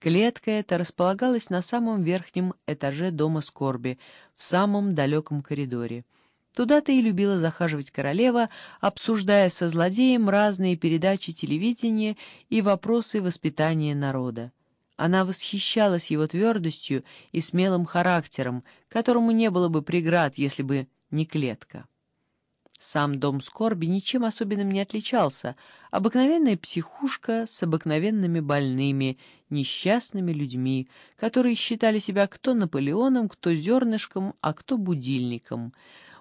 Клетка эта располагалась на самом верхнем этаже дома скорби, в самом далеком коридоре. Туда-то и любила захаживать королева, обсуждая со злодеем разные передачи телевидения и вопросы воспитания народа. Она восхищалась его твердостью и смелым характером, которому не было бы преград, если бы не клетка. Сам дом скорби ничем особенным не отличался. Обыкновенная психушка с обыкновенными больными, несчастными людьми, которые считали себя кто Наполеоном, кто зернышком, а кто будильником.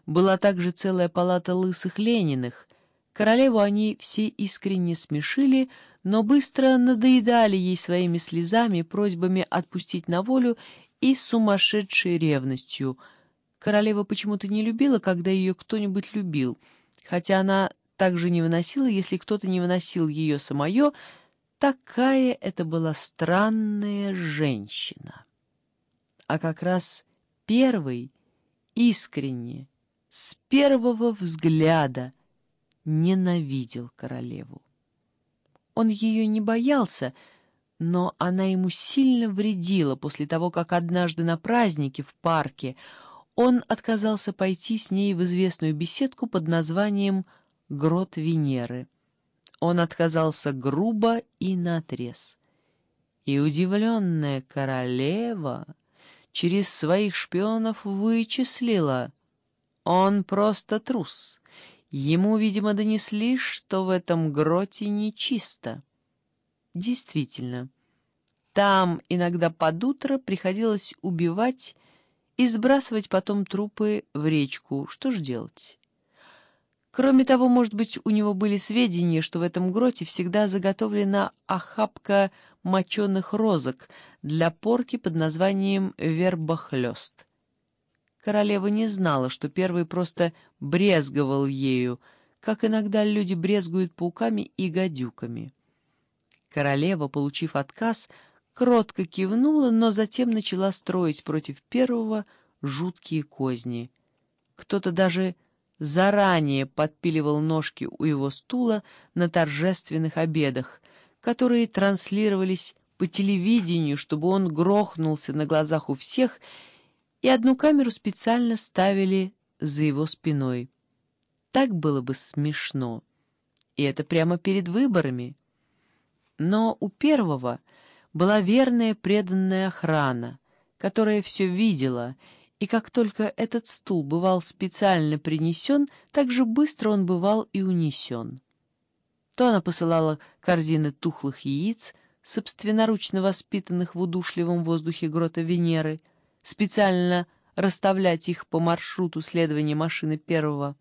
Была также целая палата лысых Лениных. Королеву они все искренне смешили, но быстро надоедали ей своими слезами, просьбами отпустить на волю и сумасшедшей ревностью — Королева почему-то не любила, когда ее кто-нибудь любил, хотя она также не выносила, если кто-то не выносил ее самое, такая это была странная женщина. А как раз первый, искренне, с первого взгляда ненавидел королеву. Он ее не боялся, но она ему сильно вредила после того, как однажды на празднике в парке он отказался пойти с ней в известную беседку под названием «Грот Венеры». Он отказался грубо и наотрез. И удивленная королева через своих шпионов вычислила. Он просто трус. Ему, видимо, донесли, что в этом гроте нечисто. Действительно, там иногда под утро приходилось убивать и сбрасывать потом трупы в речку. Что ж делать? Кроме того, может быть, у него были сведения, что в этом гроте всегда заготовлена охапка моченых розок для порки под названием вербохлёст. Королева не знала, что первый просто брезговал ею, как иногда люди брезгуют пауками и гадюками. Королева, получив отказ, кротко кивнула, но затем начала строить против первого жуткие козни. Кто-то даже заранее подпиливал ножки у его стула на торжественных обедах, которые транслировались по телевидению, чтобы он грохнулся на глазах у всех, и одну камеру специально ставили за его спиной. Так было бы смешно. И это прямо перед выборами. Но у первого была верная преданная охрана, которая все видела, и как только этот стул бывал специально принесен, так же быстро он бывал и унесен. То она посылала корзины тухлых яиц, собственноручно воспитанных в удушливом воздухе грота Венеры, специально расставлять их по маршруту следования машины первого.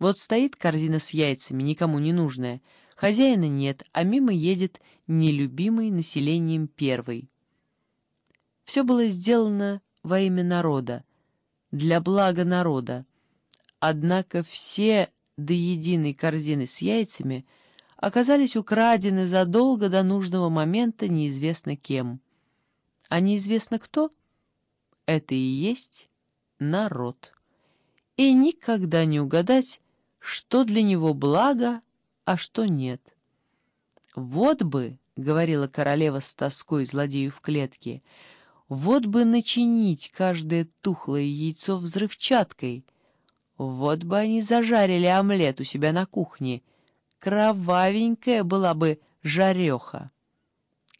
Вот стоит корзина с яйцами, никому не нужная, хозяина нет, а мимо едет нелюбимый населением первый. Все было сделано во имя народа, для блага народа. Однако все до единой корзины с яйцами оказались украдены задолго до нужного момента неизвестно кем. А неизвестно кто — это и есть народ. И никогда не угадать, что для него благо, а что нет. «Вот бы», — говорила королева с тоской злодею в клетке, — «вот бы начинить каждое тухлое яйцо взрывчаткой, вот бы они зажарили омлет у себя на кухне, кровавенькая была бы жареха».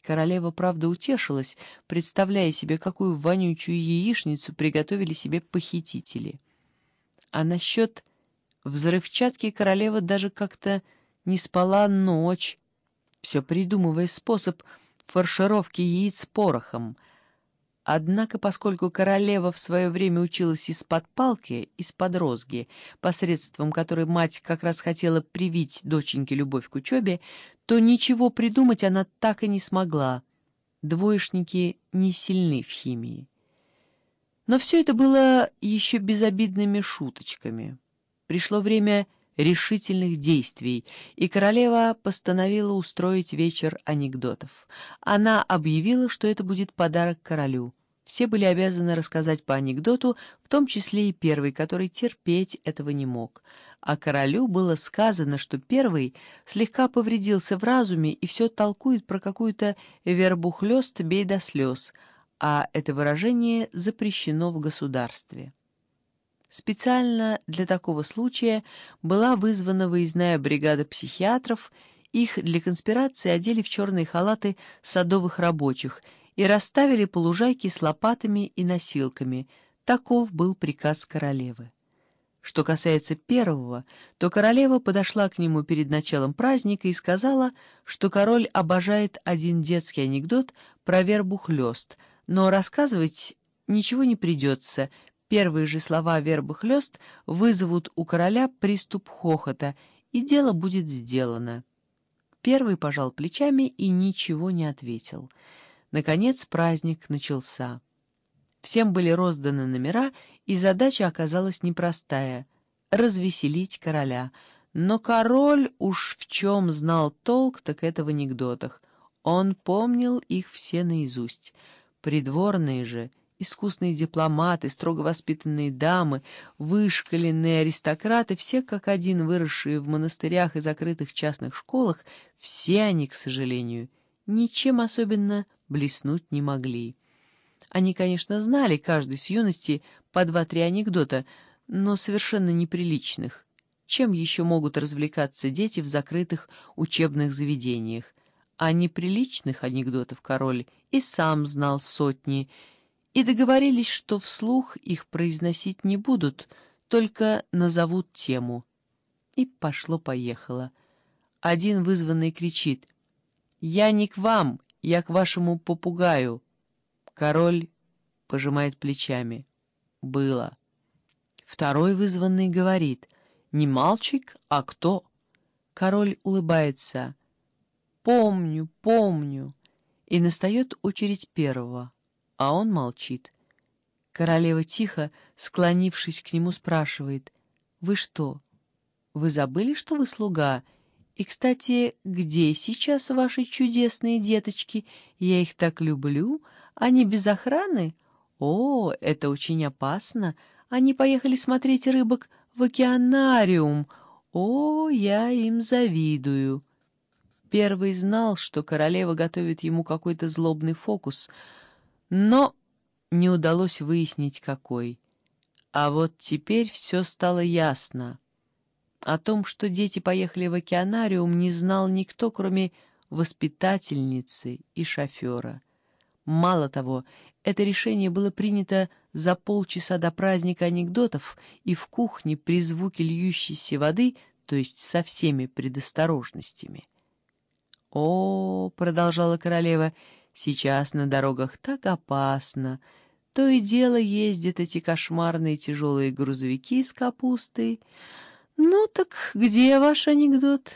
Королева, правда, утешилась, представляя себе, какую вонючую яичницу приготовили себе похитители. А насчет взрывчатки королева даже как-то не спала ночь, все придумывая способ фаршировки яиц порохом. Однако, поскольку королева в свое время училась из-под палки, из-под розги, посредством которой мать как раз хотела привить доченьке любовь к учебе, то ничего придумать она так и не смогла. Двоечники не сильны в химии. Но все это было еще безобидными шуточками. Пришло время решительных действий, и королева постановила устроить вечер анекдотов. Она объявила, что это будет подарок королю. Все были обязаны рассказать по анекдоту, в том числе и первый, который терпеть этого не мог. а королю было сказано, что первый слегка повредился в разуме и все толкует про какую-то вербухлёст бей до слез, а это выражение запрещено в государстве. Специально для такого случая была вызвана выездная бригада психиатров, их для конспирации одели в черные халаты садовых рабочих и расставили по лужайке с лопатами и носилками. Таков был приказ королевы. Что касается первого, то королева подошла к нему перед началом праздника и сказала, что король обожает один детский анекдот про вербу хлёст, но рассказывать ничего не придется. Первые же слова вербы хлёст вызовут у короля приступ хохота, и дело будет сделано. Первый пожал плечами и ничего не ответил. Наконец праздник начался. Всем были розданы номера, и задача оказалась непростая — развеселить короля. Но король уж в чем знал толк, так это в анекдотах. Он помнил их все наизусть. Придворные же, искусные дипломаты, строго воспитанные дамы, вышкаленные аристократы, все как один выросшие в монастырях и закрытых частных школах, все они, к сожалению, ничем особенно блеснуть не могли. Они, конечно, знали каждый с юности по два-три анекдота, но совершенно неприличных. Чем еще могут развлекаться дети в закрытых учебных заведениях? А неприличных анекдотов король и сам знал сотни, и договорились, что вслух их произносить не будут, только назовут тему. И пошло-поехало. Один вызванный кричит «Я не к вам, я к вашему попугаю». Король пожимает плечами. Было. Второй вызванный говорит. Не мальчик, а кто? Король улыбается. Помню, помню. И настает очередь первого, а он молчит. Королева тихо, склонившись к нему, спрашивает. Вы что, вы забыли, что вы слуга? И, кстати, где сейчас ваши чудесные деточки? Я их так люблю, — они без охраны? О, это очень опасно. Они поехали смотреть рыбок в океанариум. О, я им завидую. Первый знал, что королева готовит ему какой-то злобный фокус, но не удалось выяснить, какой. А вот теперь все стало ясно. О том, что дети поехали в океанариум, не знал никто, кроме воспитательницы и шофера. Мало того, это решение было принято за полчаса до праздника анекдотов, и в кухне при звуке льющейся воды, то есть со всеми предосторожностями. «О, — продолжала королева, — сейчас на дорогах так опасно. То и дело ездят эти кошмарные тяжелые грузовики с капустой. Ну так где ваш анекдот?»